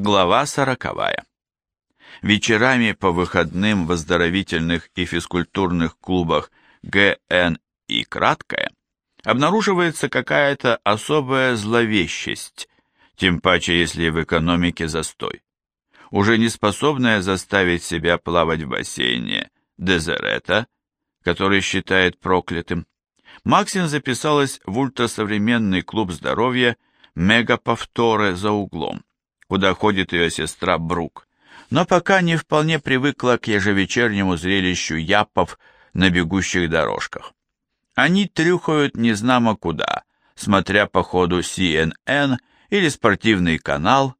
Глава сороковая. Вечерами по выходным в оздоровительных и физкультурных клубах ГН и Краткое обнаруживается какая-то особая зловещесть, тем паче если в экономике застой. Уже не способная заставить себя плавать в бассейне Дезерета, который считает проклятым, Максин записалась в ультрасовременный клуб здоровья «Мегаповторы за углом», куда ходит ее сестра Брук, но пока не вполне привыкла к ежевечернему зрелищу япов на бегущих дорожках. Они трюхают незнамо куда, смотря по ходу CNN или спортивный канал,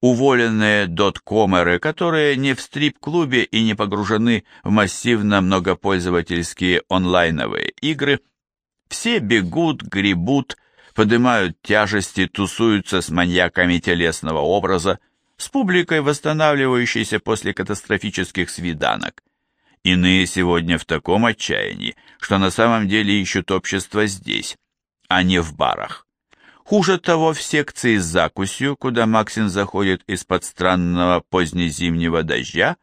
уволенные доткомеры, которые не в стрип-клубе и не погружены в массивно многопользовательские онлайновые игры, все бегут, гребут, поднимают тяжести, тусуются с маньяками телесного образа, с публикой, восстанавливающейся после катастрофических свиданок. Иные сегодня в таком отчаянии, что на самом деле ищут общество здесь, а не в барах. Хуже того, в секции с закусью, куда Максин заходит из-под странного позднезимнего дождя,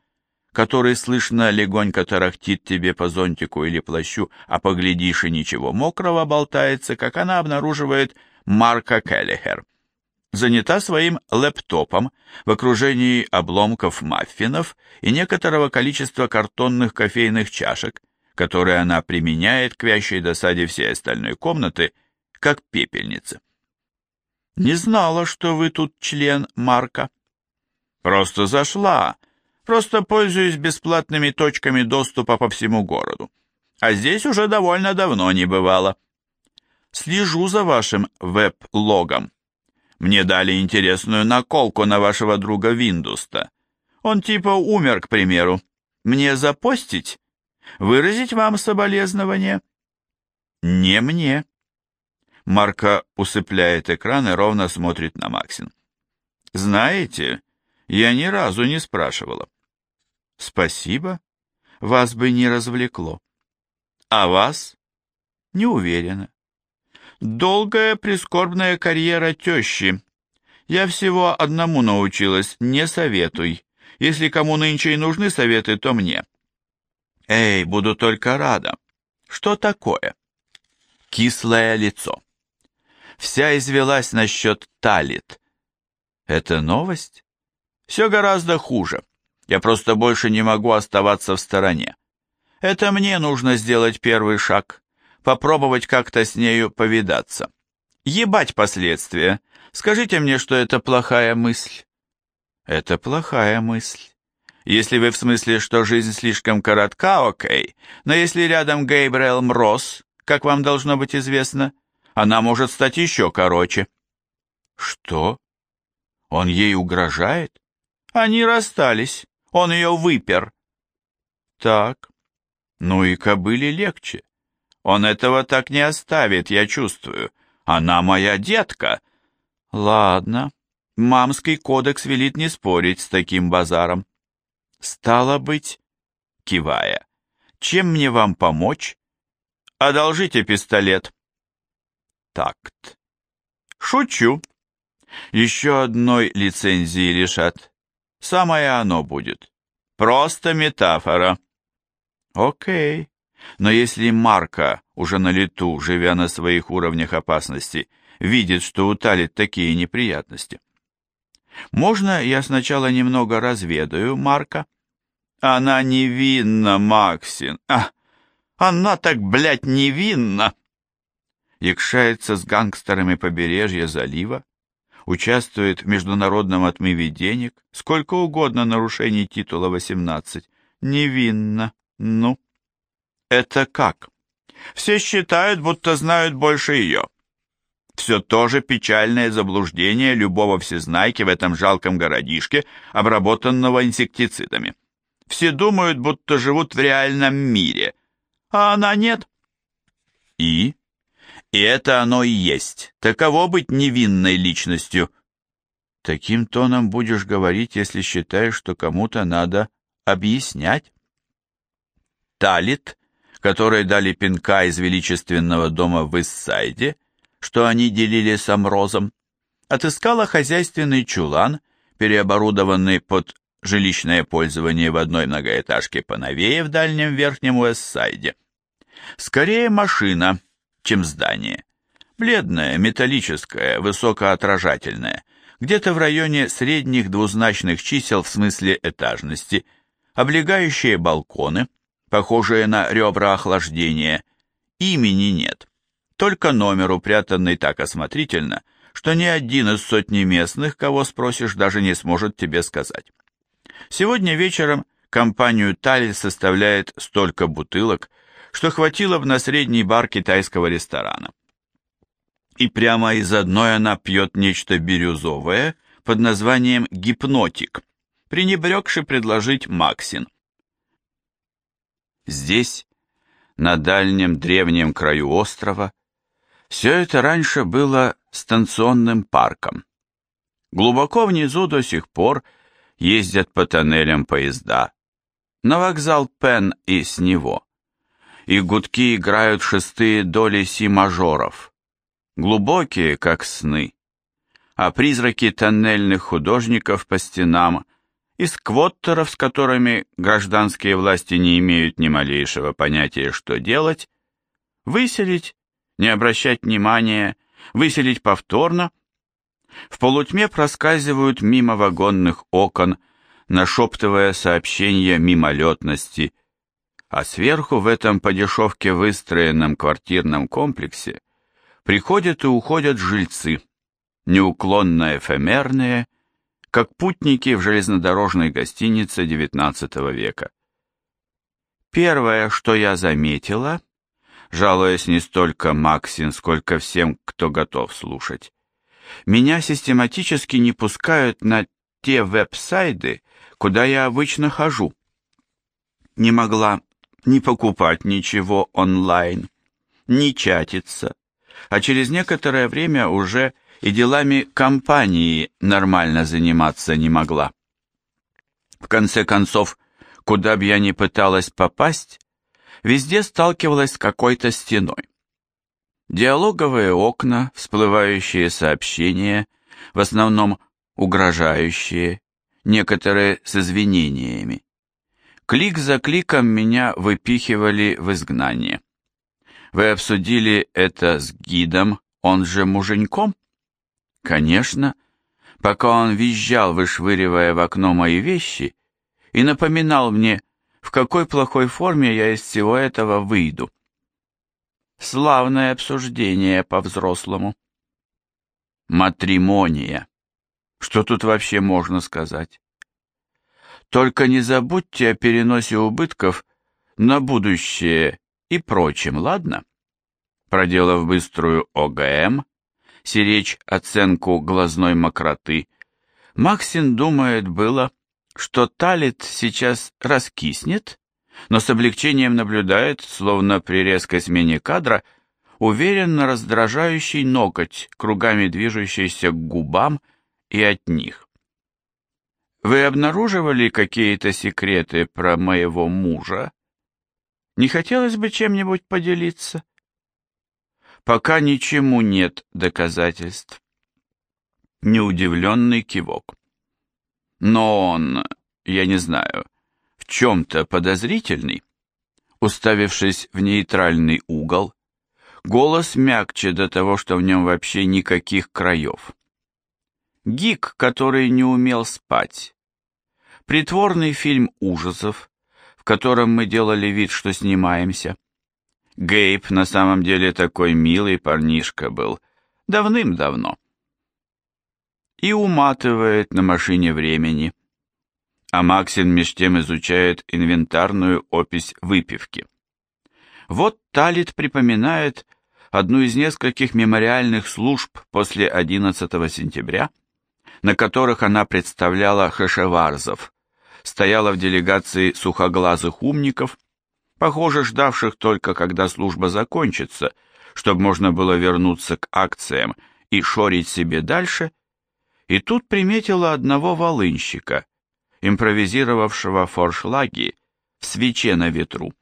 который слышно легонько тарахтит тебе по зонтику или плащу, а поглядишь и ничего мокрого болтается, как она обнаруживает Марка Келлихер занята своим лэптопом в окружении обломков маффинов и некоторого количества картонных кофейных чашек, которые она применяет к вящей досаде всей остальной комнаты, как пепельница. «Не знала, что вы тут член Марка». «Просто зашла. Просто пользуюсь бесплатными точками доступа по всему городу. А здесь уже довольно давно не бывало. Слежу за вашим веб-логом. Мне дали интересную наколку на вашего друга Виндуста. Он типа умер, к примеру. Мне запостить? Выразить вам соболезнование? Не мне. Марка усыпляет экран и ровно смотрит на Максин. Знаете, я ни разу не спрашивала. Спасибо. Вас бы не развлекло. А вас? Не уверена. Долгая прискорбная карьера тещи. Я всего одному научилась, не советуй. Если кому нынче и нужны советы, то мне. Эй, буду только рада. Что такое? Кислое лицо. Вся извелась насчет Талит. Это новость? Все гораздо хуже. Я просто больше не могу оставаться в стороне. Это мне нужно сделать первый шаг попробовать как-то с нею повидаться. Ебать последствия. Скажите мне, что это плохая мысль. Это плохая мысль. Если вы в смысле, что жизнь слишком коротка, окей. Но если рядом Гейбриэл Мрос, как вам должно быть известно, она может стать еще короче. Что? Он ей угрожает? Они расстались. Он ее выпер. Так. Ну и кобыле легче. Он этого так не оставит, я чувствую. Она моя детка. Ладно. Мамский кодекс велит не спорить с таким базаром. Стало быть, кивая. Чем мне вам помочь? Одолжите пистолет. Такт. Шучу. Еще одной лицензии решат. Самое оно будет. Просто метафора. Окей. Но если Марка, уже на лету, живя на своих уровнях опасности, видит, что у Талит такие неприятности. Можно я сначала немного разведаю Марка? Она невинна, Максин. А, она так, блядь, невинна. Якшается с гангстерами побережья залива, участвует в международном отмыве денег, сколько угодно нарушений титула 18. Невинна, ну. Это как? Все считают, будто знают больше ее. Все тоже печальное заблуждение любого всезнайки в этом жалком городишке, обработанного инсектицидами. Все думают, будто живут в реальном мире, а она нет. И? И это оно и есть. Таково быть невинной личностью. Таким тоном будешь говорить, если считаешь, что кому-то надо объяснять. Талит которой дали пинка из величественного дома в Иссайде, что они делили с Амрозом, отыскала хозяйственный чулан, переоборудованный под жилищное пользование в одной многоэтажке поновее в дальнем верхнем Уэссайде. Скорее машина, чем здание. Бледное, металлическое, высокоотражательное, где-то в районе средних двузначных чисел в смысле этажности, облегающие балконы, похожие на ребра охлаждения, имени нет, только номер упрятанный так осмотрительно, что ни один из сотни местных, кого спросишь, даже не сможет тебе сказать. Сегодня вечером компанию Тали составляет столько бутылок, что хватило бы на средний бар китайского ресторана. И прямо из одной она пьет нечто бирюзовое под названием «гипнотик», пренебрегший предложить Максин. Здесь, на дальнем древнем краю острова, все это раньше было станционным парком. Глубоко внизу до сих пор ездят по тоннелям поезда. На вокзал Пен и с него. И гудки играют шестые доли си-мажоров. Глубокие, как сны. А призраки тоннельных художников по стенам и сквоттеров, с которыми гражданские власти не имеют ни малейшего понятия, что делать, выселить не обращать внимания, выселить повторно. В полутьме проскальзывают мимо вагонных окон, нашептывая сообщения мимолетности, а сверху в этом по дешевке выстроенном квартирном комплексе приходят и уходят жильцы, неуклонно эфемерные, как путники в железнодорожной гостинице XIX века. Первое, что я заметила, жалуясь не столько Максин, сколько всем, кто готов слушать. Меня систематически не пускают на те веб-сайты, куда я обычно хожу. Не могла ни покупать ничего онлайн, ни чатиться, а через некоторое время уже и делами компании нормально заниматься не могла. В конце концов, куда бы я ни пыталась попасть, везде сталкивалась с какой-то стеной. Диалоговые окна, всплывающие сообщения, в основном угрожающие, некоторые с извинениями. Клик за кликом меня выпихивали в изгнание. Вы обсудили это с гидом, он же муженьком? Конечно. Пока он визжал, вышвыривая в окно мои вещи, и напоминал мне, в какой плохой форме я из всего этого выйду. Славное обсуждение по-взрослому. Матримония. Что тут вообще можно сказать? Только не забудьте о переносе убытков на будущее и прочем, ладно? Проделав быструю ОГМ, сиречь оценку глазной мокроты, Максин думает было, что талит сейчас раскиснет, но с облегчением наблюдает, словно при резкой смене кадра, уверенно раздражающий ноготь, кругами движущийся к губам и от них. Вы обнаруживали какие-то секреты про моего мужа? Не хотелось бы чем-нибудь поделиться? Пока ничему нет доказательств. Неудивленный кивок. Но он, я не знаю, в чем-то подозрительный. Уставившись в нейтральный угол, голос мягче до того, что в нем вообще никаких краев. Гик, который не умел спать. Притворный фильм ужасов, в котором мы делали вид, что снимаемся. Гейб на самом деле такой милый парнишка был, давным-давно и уматывает на машине времени. А Максин меж тем изучает инвентарную опись выпивки. Вот Талит припоминает одну из нескольких мемориальных служб после 11 сентября, на которых она представляла хашеварзов, стояла в делегации сухоглазых умников, похоже, ждавших только, когда служба закончится, чтобы можно было вернуться к акциям и шорить себе дальше, и тут приметила одного волынщика, импровизировавшего форшлаги в свече на ветру.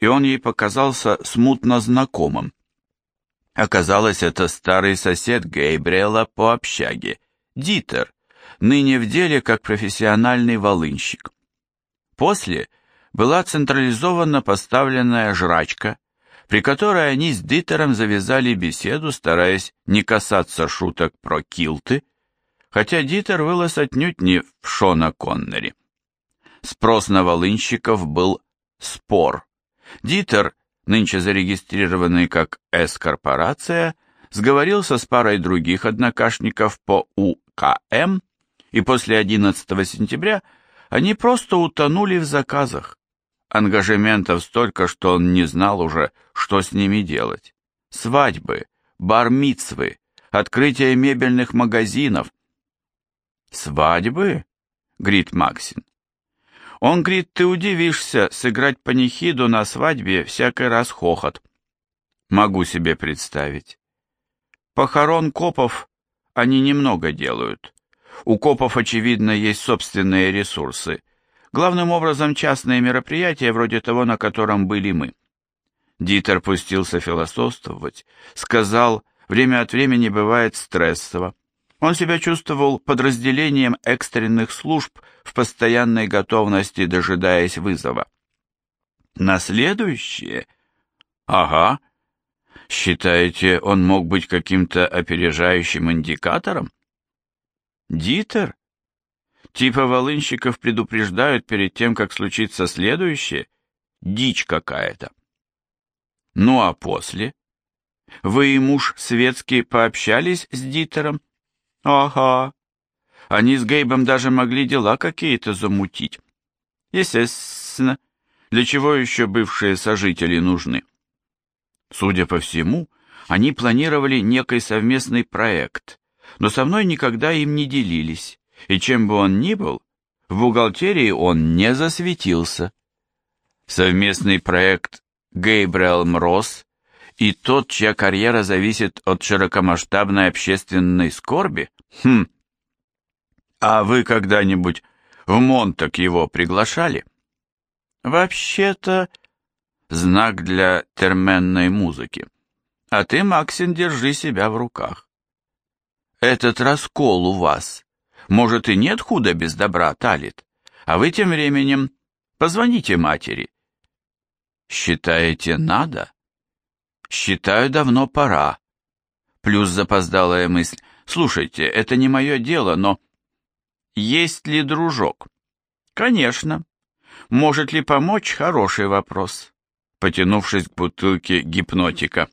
И он ей показался смутно знакомым. Оказалось, это старый сосед Гейбриэла по общаге, Дитер, ныне в деле как профессиональный волынщик. После была централизованно поставленная жрачка, при которой они с Дитером завязали беседу, стараясь не касаться шуток про килты, хотя Дитер вылез отнюдь не в Шона Коннери. Спрос на волынщиков был спор. Дитер, нынче зарегистрированный как С-корпорация, сговорился с парой других однокашников по УКМ, и после 11 сентября они просто утонули в заказах. Ангажементов столько, что он не знал уже, что с ними делать. Свадьбы, бармицвы, открытие мебельных магазинов. «Свадьбы?» — говорит Максин. Он говорит, ты удивишься, сыграть панихиду на свадьбе всякий раз хохот. Могу себе представить. Похорон копов они немного делают. У копов, очевидно, есть собственные ресурсы. Главным образом частные мероприятия, вроде того, на котором были мы. Дитер пустился философствовать, сказал, время от времени бывает стрессово. Он себя чувствовал подразделением экстренных служб в постоянной готовности, дожидаясь вызова. На следующее? Ага. Считаете, он мог быть каким-то опережающим индикатором? Дитер? Типа волынщиков предупреждают перед тем, как случится следующее? Дичь какая-то. Ну а после? Вы и муж светский пообщались с Дитером? Ага. Они с Гейбом даже могли дела какие-то замутить. Естественно. Для чего еще бывшие сожители нужны? Судя по всему, они планировали некий совместный проект, но со мной никогда им не делились, и чем бы он ни был, в бухгалтерии он не засветился. Совместный проект Гейбриэл Мрос и тот, чья карьера зависит от широкомасштабной общественной скорби? Хм. А вы когда-нибудь в Монтак его приглашали? Вообще-то знак для терменной музыки. А ты, Максин, держи себя в руках. Этот раскол у вас. Может и нет худа без добра, Талит. А вы тем временем позвоните матери. Считаете, надо? Считаю, давно пора. Плюс запоздалая мысль. Слушайте, это не мое дело, но... Есть ли дружок? Конечно. Может ли помочь? Хороший вопрос. Потянувшись к бутылке гипнотика.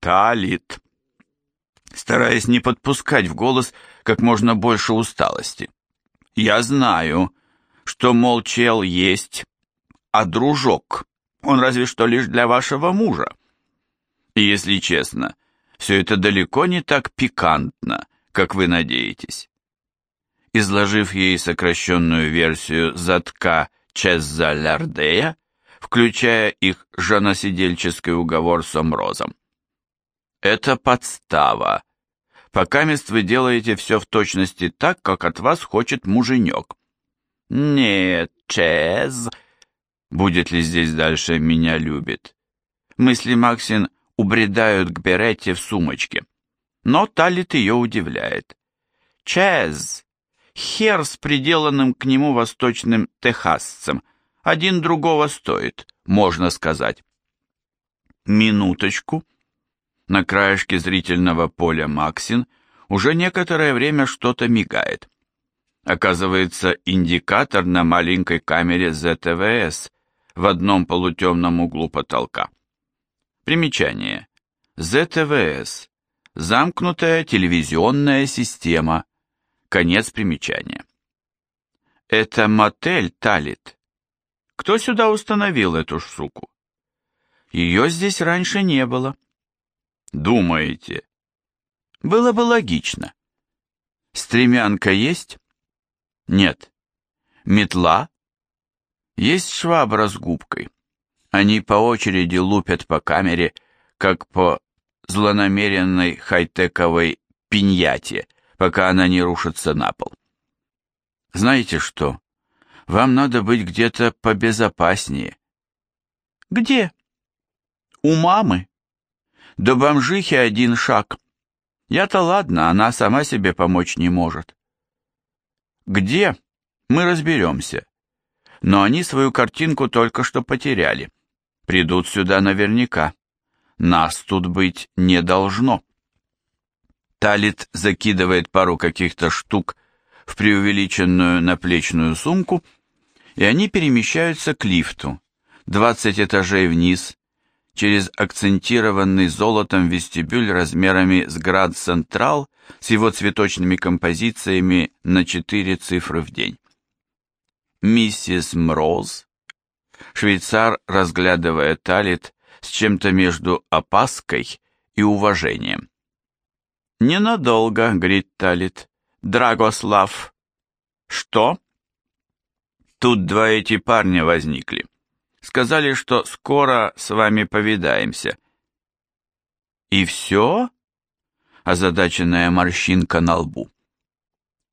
Талит. Стараясь не подпускать в голос как можно больше усталости. Я знаю, что, мол, чел есть, а дружок, он разве что лишь для вашего мужа. И если честно, все это далеко не так пикантно, как вы надеетесь. Изложив ей сокращенную версию затка Чезза Лярдея, включая их женосидельческий уговор с Омрозом. Это подстава. Пока мест вы делаете все в точности так, как от вас хочет муженек. Нет, Чез... Будет ли здесь дальше «меня любит»? Мысли Максин убредают к Беретте в сумочке. Но Талит ее удивляет. Чез, хер с приделанным к нему восточным техасцем, один другого стоит, можно сказать. Минуточку. На краешке зрительного поля Максин уже некоторое время что-то мигает. Оказывается, индикатор на маленькой камере ЗТВС в одном полутемном углу потолка. Примечание. ЗТВС. Замкнутая телевизионная система. Конец примечания. Это мотель Талит. Кто сюда установил эту суку? Ее здесь раньше не было. Думаете? Было бы логично. Стремянка есть? Нет. Метла? Есть швабра с губкой. Они по очереди лупят по камере, как по злонамеренной хай-тековой пиньяте, пока она не рушится на пол. Знаете что? Вам надо быть где-то побезопаснее. Где? У мамы. До бомжихи один шаг. Я-то ладно, она сама себе помочь не может. Где? Мы разберемся. Но они свою картинку только что потеряли. Придут сюда наверняка. Нас тут быть не должно. Талит закидывает пару каких-то штук в преувеличенную наплечную сумку, и они перемещаются к лифту, 20 этажей вниз, через акцентированный золотом вестибюль размерами с Град Централ с его цветочными композициями на четыре цифры в день. Миссис Мроз, швейцар, разглядывая Талит с чем-то между опаской и уважением. «Ненадолго», — говорит Талит. «Драгослав». «Что?» Тут два эти парня возникли. Сказали, что скоро с вами повидаемся. И все? Озадаченная морщинка на лбу.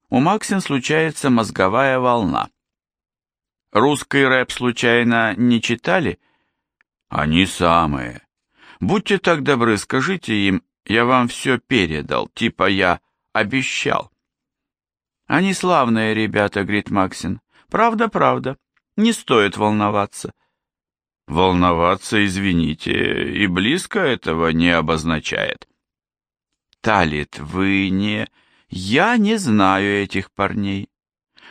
У Максин случается мозговая волна. Русский рэп случайно не читали? Они самые. Будьте так добры, скажите им, я вам все передал, типа я обещал. Они славные ребята, говорит Максин. Правда, правда. Не стоит волноваться. Волноваться, извините, и близко этого не обозначает. Талит, вы не... Я не знаю этих парней.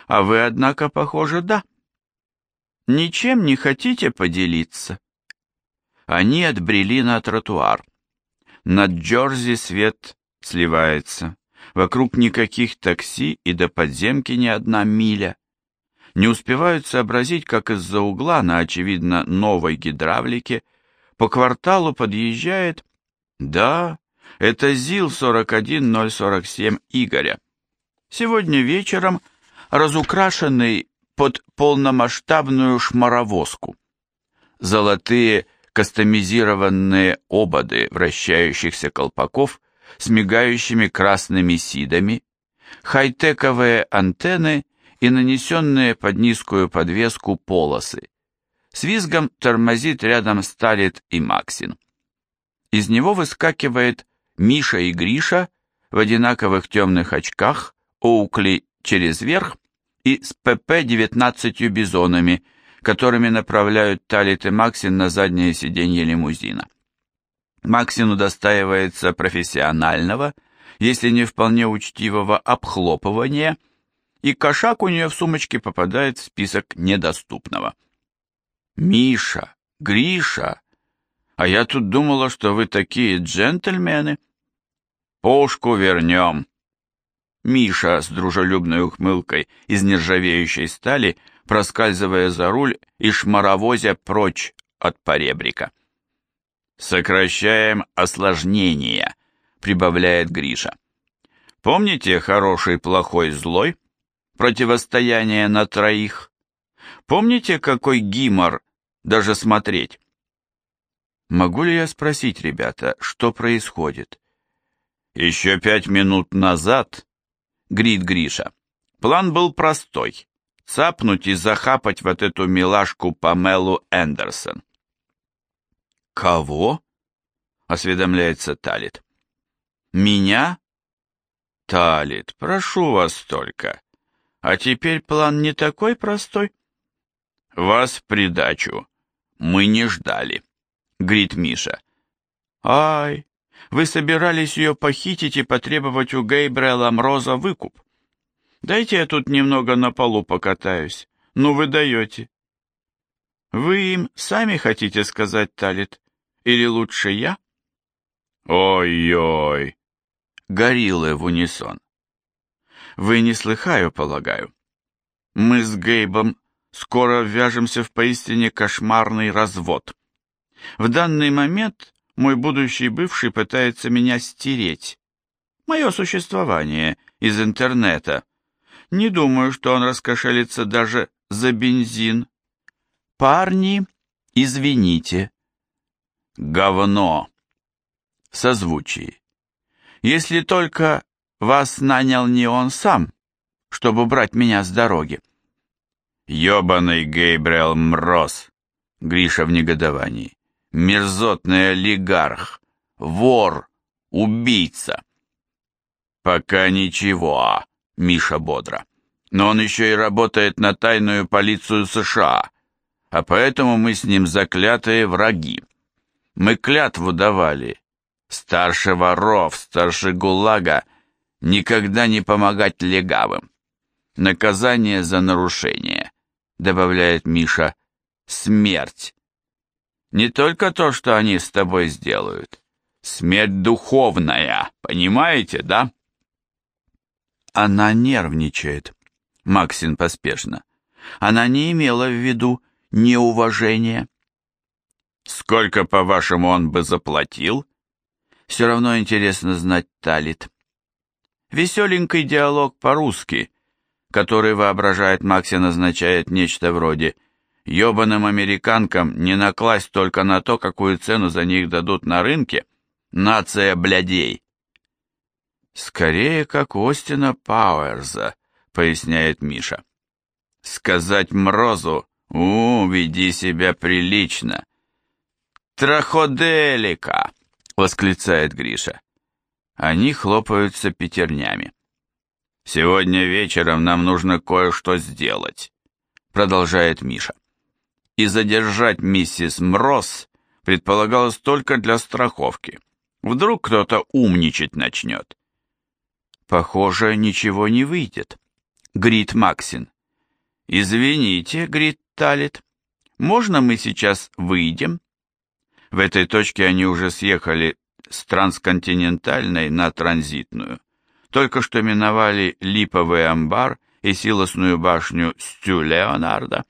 А вы, однако, похоже, да. Ничем не хотите поделиться? Они отбрели на тротуар. Над Джорзи свет сливается. Вокруг никаких такси и до подземки ни одна миля не успевают сообразить, как из-за угла на, очевидно, новой гидравлике по кварталу подъезжает... Да, это ЗИЛ-41047 Игоря. Сегодня вечером разукрашенный под полномасштабную шмаровозку. Золотые кастомизированные ободы вращающихся колпаков с мигающими красными сидами, хай-тековые антенны и нанесенные под низкую подвеску полосы. С визгом тормозит рядом Сталит и Максин. Из него выскакивает Миша и Гриша в одинаковых темных очках, Оукли через верх и с ПП-19 бизонами, которыми направляют Талит и Максин на заднее сиденье лимузина. Максину достаивается профессионального, если не вполне учтивого обхлопывания – и кошак у нее в сумочке попадает в список недоступного. «Миша, Гриша, а я тут думала, что вы такие джентльмены». «Пушку вернем». Миша с дружелюбной ухмылкой из нержавеющей стали, проскальзывая за руль и шмаровозя прочь от поребрика. «Сокращаем осложнения», — прибавляет Гриша. «Помните хороший, плохой, злой?» Противостояние на троих. Помните, какой гимор даже смотреть? Могу ли я спросить, ребята, что происходит? Еще пять минут назад, грит Гриша, план был простой. Цапнуть и захапать вот эту милашку Памелу Эндерсон. Кого? Осведомляется Талит. Меня? Талит, прошу вас только. А теперь план не такой простой. Вас в придачу. Мы не ждали, грит Миша. Ай, вы собирались ее похитить и потребовать у Гейбрела Мроза выкуп. Дайте я тут немного на полу покатаюсь. Ну вы даете. Вы им сами хотите сказать, Талит? Или лучше я? Ой-ой, гориллы в унисон. Вы не слыхаю, полагаю. Мы с Гейбом скоро ввяжемся в поистине кошмарный развод. В данный момент мой будущий бывший пытается меня стереть. Мое существование из интернета. Не думаю, что он раскошелится даже за бензин. Парни, извините. Говно. Созвучие. Если только вас нанял не он сам, чтобы убрать меня с дороги. Ёбаный Гейбриэл Мроз, Гриша в негодовании. Мерзотный олигарх, вор, убийца. Пока ничего, Миша бодро. Но он еще и работает на тайную полицию США, а поэтому мы с ним заклятые враги. Мы клятву давали. Старше воров, старше ГУЛАГа никогда не помогать легавым. Наказание за нарушение, добавляет Миша, смерть. Не только то, что они с тобой сделают. Смерть духовная, понимаете, да? Она нервничает, Максин поспешно. Она не имела в виду неуважение. Сколько, по-вашему, он бы заплатил? Все равно интересно знать Талит. Веселенький диалог по-русски, который, воображает Максин, означает нечто вроде «Ебаным американкам не накласть только на то, какую цену за них дадут на рынке, нация блядей». «Скорее, как Остина Пауэрза», — поясняет Миша. «Сказать Мрозу, у, веди себя прилично». «Траходелика!» — восклицает Гриша. Они хлопаются пятернями. «Сегодня вечером нам нужно кое-что сделать», — продолжает Миша. «И задержать миссис Мроз предполагалось только для страховки. Вдруг кто-то умничать начнет. Похоже, ничего не выйдет. Грит Максин. Извините, Грит Талит, можно мы сейчас выйдем? В этой точке они уже съехали с трансконтинентальной на транзитную. Только что миновали липовый амбар и силосную башню Стю Леонарда.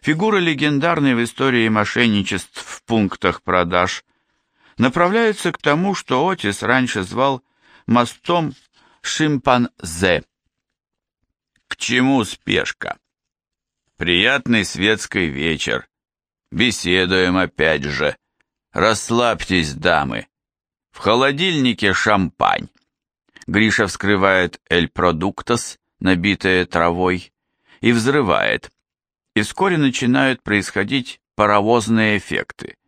Фигура легендарной в истории мошенничеств в пунктах продаж направляется к тому, что Отис раньше звал мостом шимпанзе. К чему спешка? Приятный светский вечер. Беседуем опять же. Расслабьтесь, дамы. В холодильнике шампань. Гриша вскрывает «Эль Продуктос», набитое травой, и взрывает. И вскоре начинают происходить паровозные эффекты.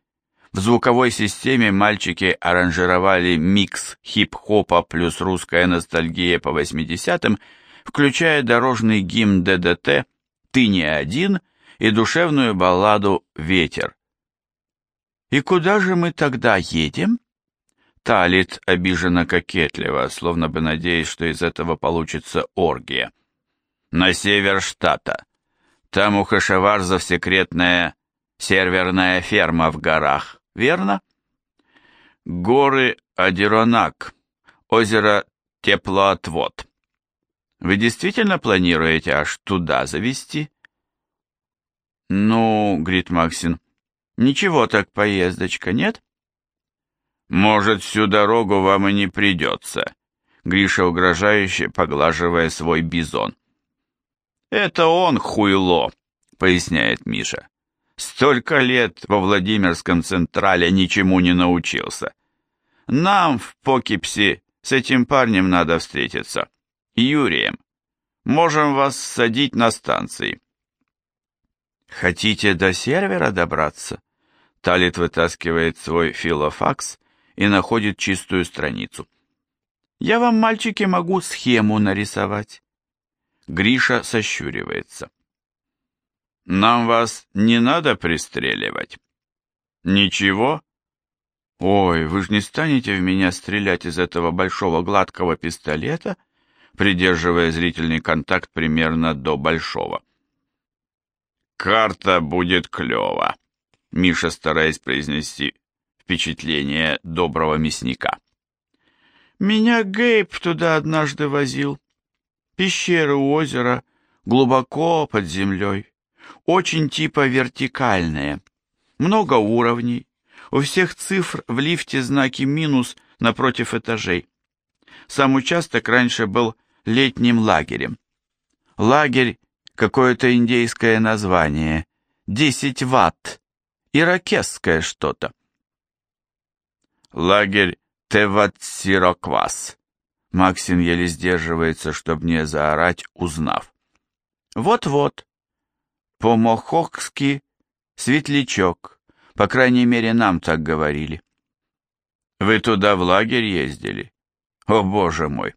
В звуковой системе мальчики аранжировали микс хип-хопа плюс русская ностальгия по 80-м, включая дорожный гимн ДДТ «Ты не один» и душевную балладу «Ветер». «И куда же мы тогда едем?» Талит обиженно кокетливо, словно бы надеясь, что из этого получится оргия. «На север штата. Там у хашеварзов секретная серверная ферма в горах верно? Горы Адиронак, озеро Теплоотвод. Вы действительно планируете аж туда завести? Ну, говорит Максин, ничего так поездочка, нет? Может, всю дорогу вам и не придется, Гриша угрожающе поглаживая свой бизон. Это он хуйло, поясняет Миша. Столько лет во Владимирском Централе ничему не научился. Нам в Покипсе с этим парнем надо встретиться. Юрием. Можем вас садить на станции. Хотите до сервера добраться? Талит вытаскивает свой филофакс и находит чистую страницу. Я вам, мальчики, могу схему нарисовать. Гриша сощуривается. Нам вас не надо пристреливать. Ничего? Ой, вы же не станете в меня стрелять из этого большого гладкого пистолета, придерживая зрительный контакт примерно до большого. Карта будет клёва, Миша стараясь произнести впечатление доброго мясника. Меня Гейб туда однажды возил. Пещеры у озера, глубоко под землей очень типа вертикальные, много уровней, у всех цифр в лифте знаки минус напротив этажей. Сам участок раньше был летним лагерем. Лагерь – какое-то индейское название, 10 ватт, иракесское что-то. Лагерь Теватсироквас. Максим еле сдерживается, чтобы не заорать, узнав. Вот-вот, по-мохокски светлячок. По крайней мере, нам так говорили. Вы туда в лагерь ездили? О, боже мой!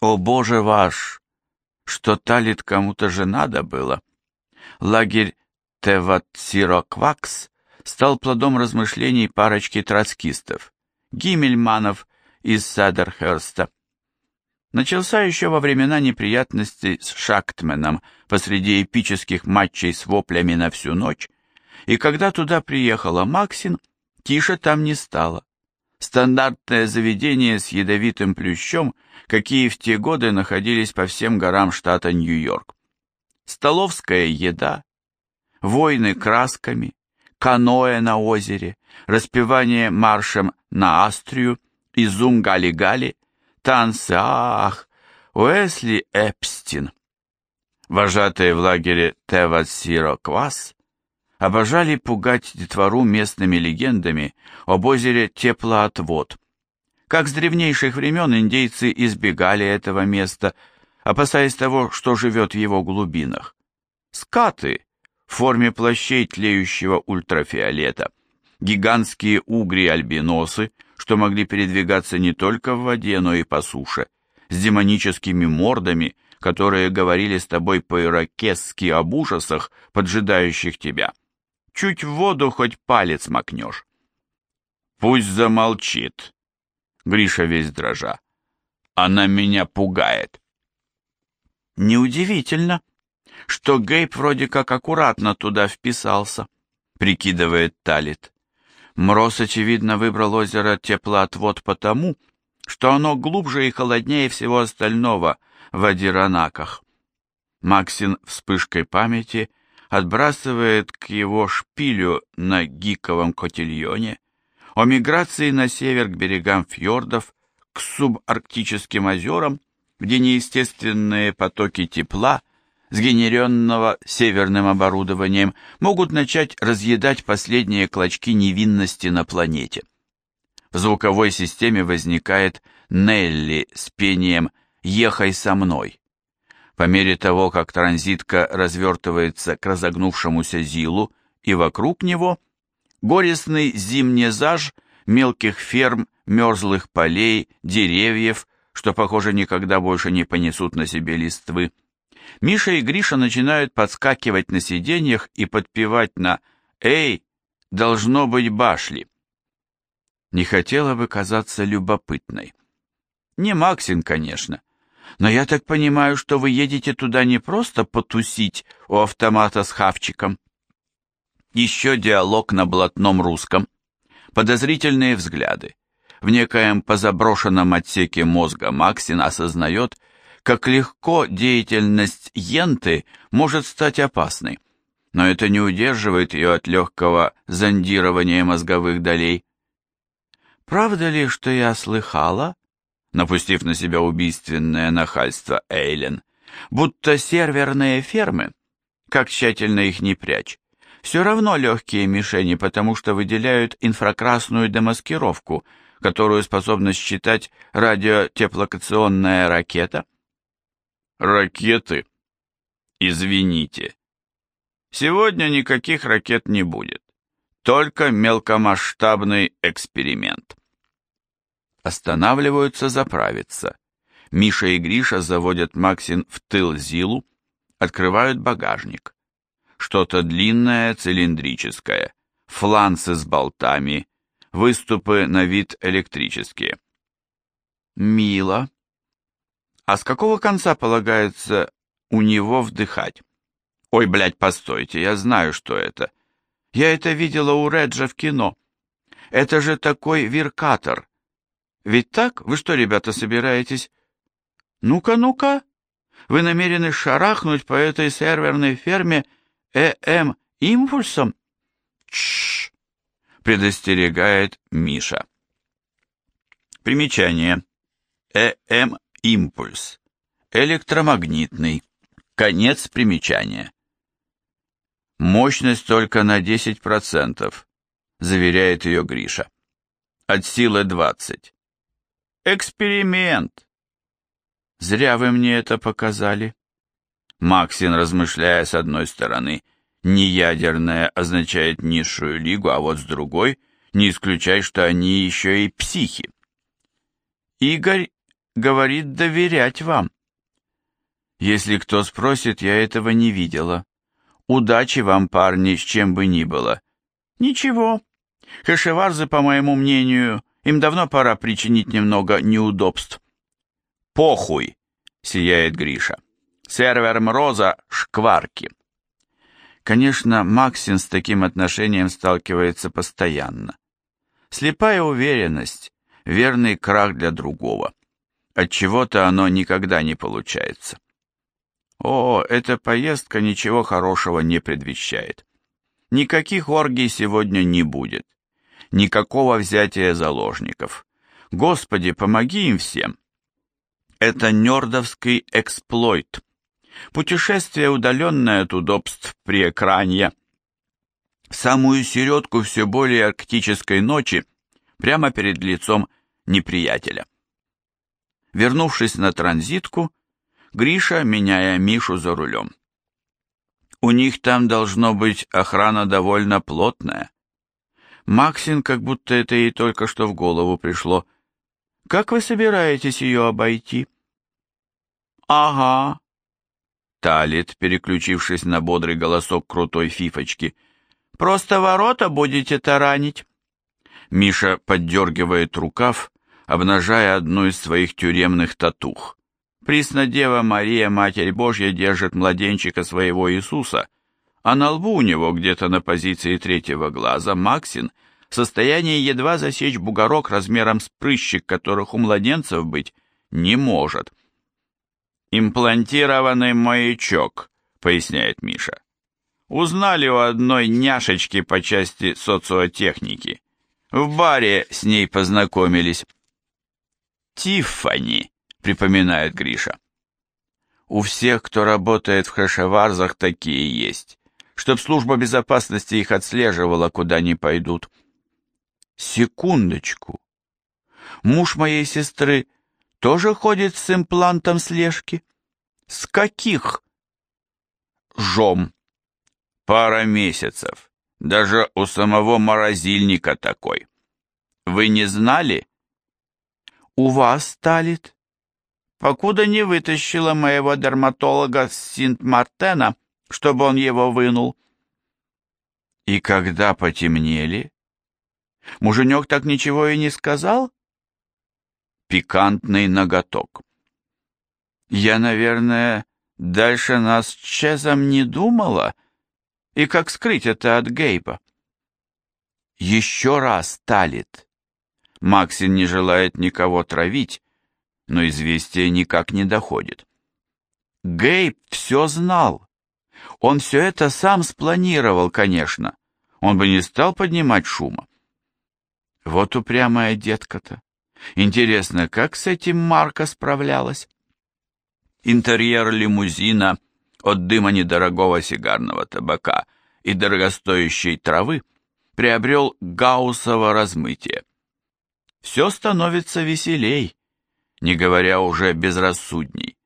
О, боже ваш! что Талит кому-то же надо было. Лагерь Теватсироквакс стал плодом размышлений парочки троцкистов, Гиммельманов из Садерхерста. Начался еще во времена неприятностей с Шактменом посреди эпических матчей с воплями на всю ночь, и когда туда приехала Максин, тише там не стало. Стандартное заведение с ядовитым плющом, какие в те годы находились по всем горам штата Нью-Йорк. Столовская еда, войны красками, каноэ на озере, распевание маршем на Астрию, изум Гали-Гали, танцы, ах, Уэсли Эпстин. Вожатые в лагере Тевасиро Квас обожали пугать детвору местными легендами об озере Теплоотвод. Как с древнейших времен индейцы избегали этого места, опасаясь того, что живет в его глубинах. Скаты в форме плащей тлеющего ультрафиолета, гигантские угри-альбиносы, что могли передвигаться не только в воде, но и по суше, с демоническими мордами, которые говорили с тобой по-иракесски об ужасах, поджидающих тебя. Чуть в воду хоть палец макнешь. Пусть замолчит. Гриша весь дрожа. Она меня пугает. Неудивительно, что Гейб вроде как аккуратно туда вписался, прикидывает Талит. Мроз, очевидно, выбрал озеро теплоотвод потому, что оно глубже и холоднее всего остального в Адиранаках. Максин вспышкой памяти отбрасывает к его шпилю на гиковом котельоне, о миграции на север к берегам фьордов, к субарктическим озерам, где неестественные потоки тепла, сгенеренного северным оборудованием, могут начать разъедать последние клочки невинности на планете. В звуковой системе возникает Нелли с пением «Ехай со мной». По мере того, как транзитка развертывается к разогнувшемуся Зилу и вокруг него, горестный зимний заж мелких ферм, мерзлых полей, деревьев, что, похоже, никогда больше не понесут на себе листвы. Миша и Гриша начинают подскакивать на сиденьях и подпевать на «Эй, должно быть башли». Не хотела бы казаться любопытной. Не Максин, конечно, но я так понимаю, что вы едете туда не просто потусить у автомата с хавчиком. Еще диалог на блатном русском, подозрительные взгляды. В некоем позаброшенном отсеке мозга Максин осознает, как легко деятельность Йенты может стать опасной, но это не удерживает ее от легкого зондирования мозговых долей. «Правда ли, что я слыхала?» напустив на себя убийственное нахальство Эйлен, будто серверные фермы, как тщательно их не прячь, все равно легкие мишени, потому что выделяют инфракрасную демаскировку, которую способна считать радиотеплокационная ракета. Ракеты? Извините. Сегодня никаких ракет не будет. Только мелкомасштабный эксперимент останавливаются заправиться. Миша и Гриша заводят Максин в тыл Зилу, открывают багажник. Что-то длинное, цилиндрическое, фланцы с болтами, выступы на вид электрические. Мило. А с какого конца полагается у него вдыхать? Ой, блядь, постойте, я знаю, что это. Я это видела у Реджа в кино. Это же такой виркатор, ведь так? Вы что, ребята, собираетесь? Ну-ка, ну-ка. Вы намерены шарахнуть по этой серверной ферме ЭМ импульсом? Чш! предостерегает Миша. Примечание. ЭМ импульс. Электромагнитный. Конец примечания. Мощность только на 10%, заверяет ее Гриша. От силы 20. Эксперимент. Зря вы мне это показали. Максин, размышляя с одной стороны, неядерное означает низшую лигу, а вот с другой, не исключай, что они еще и психи. Игорь говорит доверять вам. Если кто спросит, я этого не видела. Удачи вам, парни, с чем бы ни было. Ничего. Хэшеварзы, по моему мнению, им давно пора причинить немного неудобств. Похуй, сияет Гриша. Сервер Мроза — шкварки. Конечно, Максин с таким отношением сталкивается постоянно. Слепая уверенность, верный крах для другого. От чего-то оно никогда не получается. О, эта поездка ничего хорошего не предвещает. Никаких оргий сегодня не будет. Никакого взятия заложников. Господи, помоги им всем. Это нердовский эксплойт. Путешествие, удаленное от удобств при экране. В самую середку все более арктической ночи, прямо перед лицом неприятеля. Вернувшись на транзитку, Гриша, меняя Мишу за рулем. У них там должно быть охрана довольно плотная. Максин, как будто это ей только что в голову пришло. Как вы собираетесь ее обойти? Ага. Талит, переключившись на бодрый голосок крутой фифочки. Просто ворота будете таранить. Миша поддергивает рукав, обнажая одну из своих тюремных татух. Преснодева Мария, Матерь Божья, держит младенчика своего Иисуса, а на лбу у него, где-то на позиции третьего глаза, Максин в состоянии едва засечь бугорок размером с прыщик, которых у младенцев быть не может. «Имплантированный маячок», — поясняет Миша. «Узнали у одной няшечки по части социотехники. В баре с ней познакомились». «Тиффани», — припоминает Гриша. «У всех, кто работает в хэшеварзах, такие есть, чтоб служба безопасности их отслеживала, куда они пойдут». «Секундочку. Муж моей сестры тоже ходит с имплантом слежки? С каких? Жом. Пара месяцев. Даже у самого морозильника такой. Вы не знали? У вас сталит? Покуда не вытащила моего дерматолога с Синт-Мартена, чтобы он его вынул. И когда потемнели? Муженек так ничего и не сказал? пикантный ноготок. Я, наверное, дальше нас с Чезом не думала, и как скрыть это от Гейба? Еще раз талит. Максин не желает никого травить, но известие никак не доходит. Гейб все знал. Он все это сам спланировал, конечно. Он бы не стал поднимать шума. Вот упрямая детка-то. Интересно, как с этим Марка справлялась? Интерьер лимузина от дыма недорогого сигарного табака и дорогостоящей травы приобрел гауссово размытие. Все становится веселей, не говоря уже безрассудней.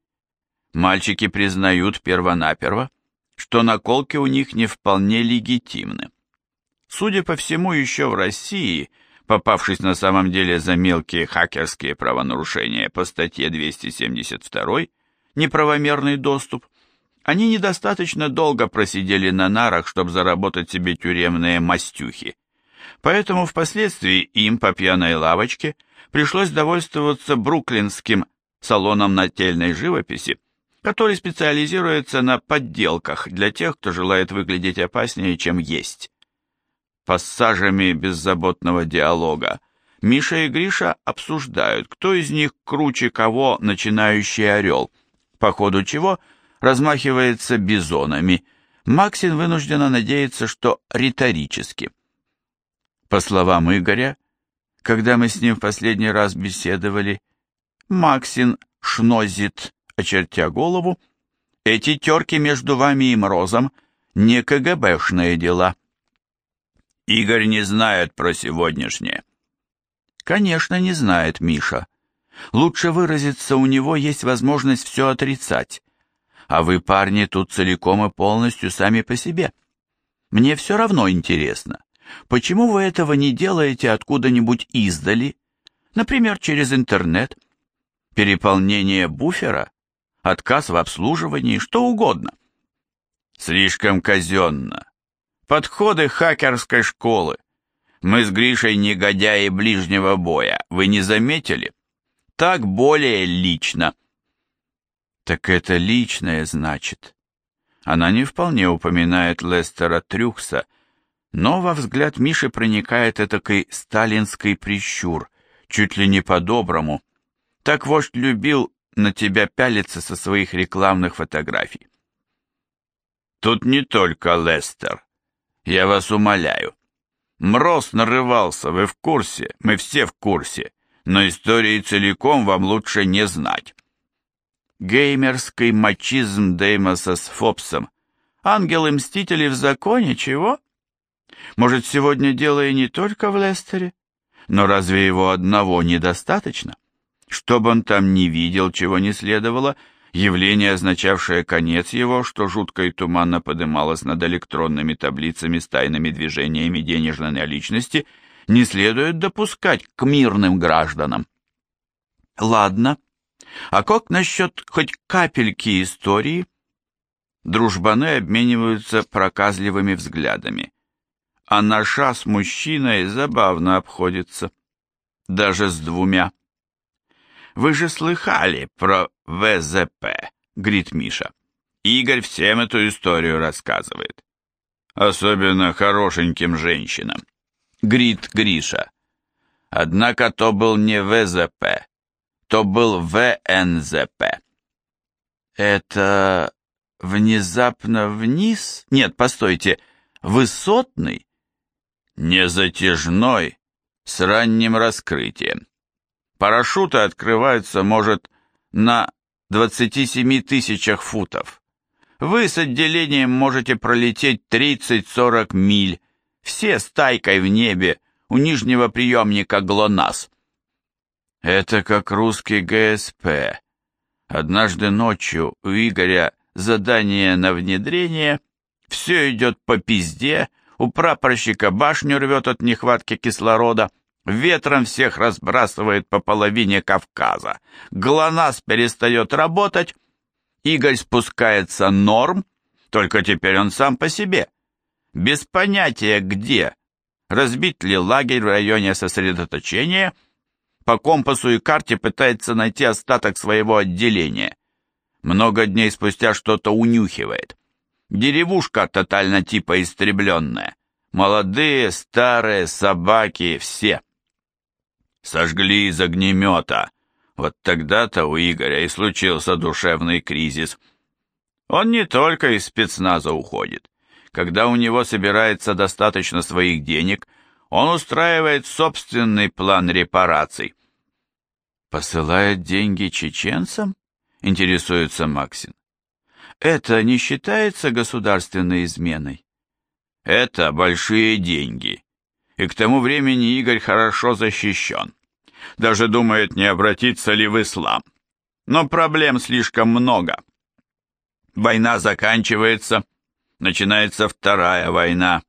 Мальчики признают первонаперво, что наколки у них не вполне легитимны. Судя по всему, еще в России – попавшись на самом деле за мелкие хакерские правонарушения по статье 272 «Неправомерный доступ», они недостаточно долго просидели на нарах, чтобы заработать себе тюремные мастюхи. Поэтому впоследствии им по пьяной лавочке пришлось довольствоваться бруклинским салоном нательной живописи, который специализируется на подделках для тех, кто желает выглядеть опаснее, чем есть пассажами беззаботного диалога, Миша и Гриша обсуждают, кто из них круче кого начинающий орел, по ходу чего размахивается бизонами. Максин вынуждена надеяться, что риторически. По словам Игоря, когда мы с ним в последний раз беседовали, Максин шнозит, очертя голову, эти терки между вами и Мрозом не КГБшные дела. Игорь не знает про сегодняшнее. Конечно, не знает Миша. Лучше выразиться, у него есть возможность все отрицать. А вы, парни, тут целиком и полностью сами по себе. Мне все равно интересно, почему вы этого не делаете откуда-нибудь издали, например, через интернет? Переполнение буфера? отказ в обслуживании, что угодно. Слишком казенно. Подходы хакерской школы. Мы с Гришей негодяи ближнего боя, вы не заметили? Так более лично. Так это личное, значит. Она не вполне упоминает Лестера Трюкса, но во взгляд Миши проникает этакой сталинский прищур, чуть ли не по-доброму. Так вождь любил на тебя пялиться со своих рекламных фотографий. Тут не только Лестер. Я вас умоляю. Мроз нарывался, вы в курсе, мы все в курсе, но истории целиком вам лучше не знать. Геймерский мачизм Деймоса с Фобсом. Ангелы-мстители в законе, чего? Может, сегодня дело и не только в Лестере? Но разве его одного недостаточно? Чтобы он там не видел, чего не следовало, явление, означавшее конец его, что жутко и туманно подымалось над электронными таблицами с тайными движениями денежной наличности, не следует допускать к мирным гражданам. Ладно, а как насчет хоть капельки истории? Дружбаны обмениваются проказливыми взглядами а наша с мужчиной забавно обходится. Даже с двумя. Вы же слыхали про ВЗП, говорит Миша. Игорь всем эту историю рассказывает. Особенно хорошеньким женщинам. Грит Гриша. Однако то был не ВЗП, то был ВНЗП. Это внезапно вниз? Нет, постойте, высотный? Незатяжной, с ранним раскрытием. Парашюты открываются, может, на 27 тысячах футов. Вы с отделением можете пролететь 30-40 миль, все стайкой в небе, у нижнего приемника ГЛОНАСС. Это как русский ГСП. Однажды ночью у Игоря задание на внедрение, все идет по пизде, у прапорщика башню рвет от нехватки кислорода, ветром всех разбрасывает по половине Кавказа, ГЛОНАСС перестает работать, Игорь спускается норм, только теперь он сам по себе, без понятия где, разбит ли лагерь в районе сосредоточения, по компасу и карте пытается найти остаток своего отделения. Много дней спустя что-то унюхивает. Деревушка тотально типа истребленная. Молодые, старые, собаки, все. Сожгли из огнемета. Вот тогда-то у Игоря и случился душевный кризис. Он не только из спецназа уходит. Когда у него собирается достаточно своих денег, он устраивает собственный план репараций. «Посылает деньги чеченцам?» — интересуется Максин. Это не считается государственной изменой? Это большие деньги. И к тому времени Игорь хорошо защищен. Даже думает, не обратиться ли в ислам. Но проблем слишком много. Война заканчивается, начинается вторая война.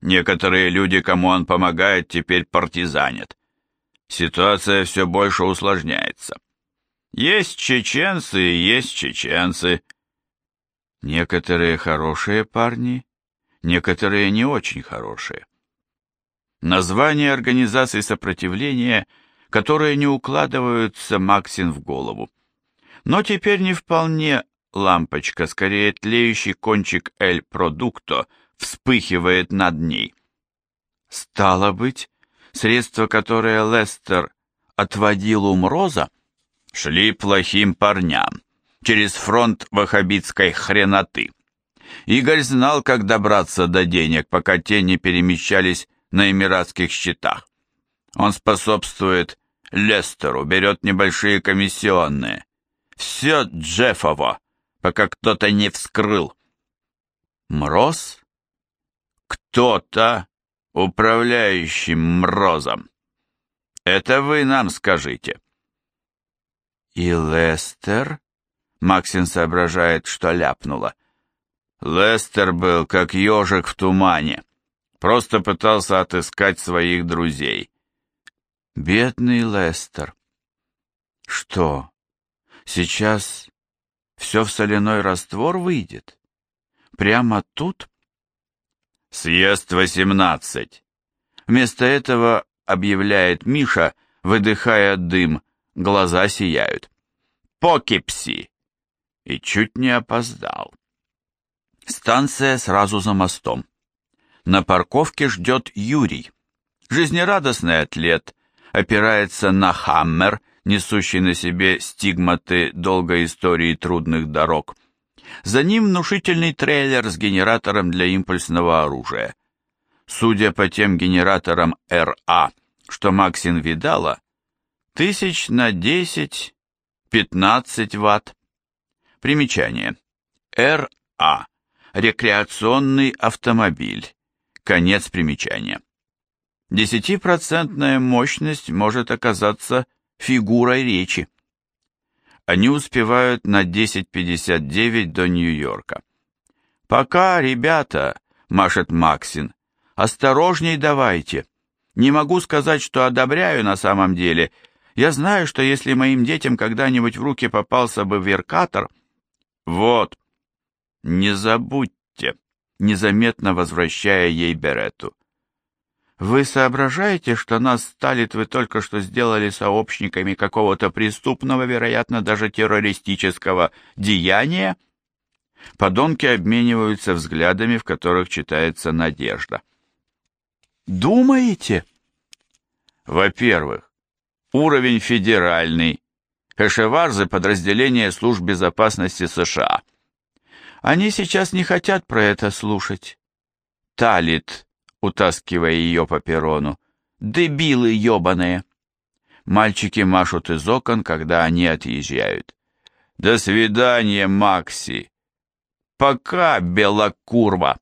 Некоторые люди, кому он помогает, теперь партизанят. Ситуация все больше усложняется. Есть чеченцы и есть чеченцы, Некоторые хорошие парни, некоторые не очень хорошие. Название организации сопротивления, которые не укладываются Максин в голову. Но теперь не вполне лампочка, скорее тлеющий кончик Эль Продукто вспыхивает над ней. Стало быть, средства, которые Лестер отводил у Мроза, шли плохим парням через фронт ваххабитской хреноты. Игорь знал, как добраться до денег, пока те не перемещались на эмиратских счетах. Он способствует Лестеру, берет небольшие комиссионные. Все Джеффово, пока кто-то не вскрыл. Мроз? Кто-то, управляющий Мрозом. Это вы нам скажите. И Лестер Максин соображает, что ляпнула. Лестер был как ежик в тумане. Просто пытался отыскать своих друзей. Бедный Лестер. Что, сейчас все в соляной раствор выйдет? Прямо тут? Съезд восемнадцать. Вместо этого объявляет Миша, выдыхая дым, глаза сияют. Покипси! И чуть не опоздал. Станция сразу за мостом. На парковке ждет Юрий. Жизнерадостный атлет, опирается на хаммер, несущий на себе стигматы долгой истории трудных дорог. За ним внушительный трейлер с генератором для импульсного оружия. Судя по тем генераторам РА, что Максин видала, тысяч на 10-15 ватт. Примечание. РА. Рекреационный автомобиль. Конец примечания. Десятипроцентная мощность может оказаться фигурой речи. Они успевают на 10.59 до Нью-Йорка. «Пока, ребята», — машет Максин, — «осторожней давайте. Не могу сказать, что одобряю на самом деле. Я знаю, что если моим детям когда-нибудь в руки попался бы веркатор...» «Вот, не забудьте», незаметно возвращая ей берету. Вы соображаете, что нас, Сталит, вы только что сделали сообщниками какого-то преступного, вероятно, даже террористического деяния? Подонки обмениваются взглядами, в которых читается надежда. Думаете? Во-первых, уровень федеральный. Кашеварзы – подразделение служб безопасности США. Они сейчас не хотят про это слушать. Талит утаскивая ее по перрону. «Дебилы ебаные!» Мальчики машут из окон, когда они отъезжают. «До свидания, Макси!» «Пока, белокурва!»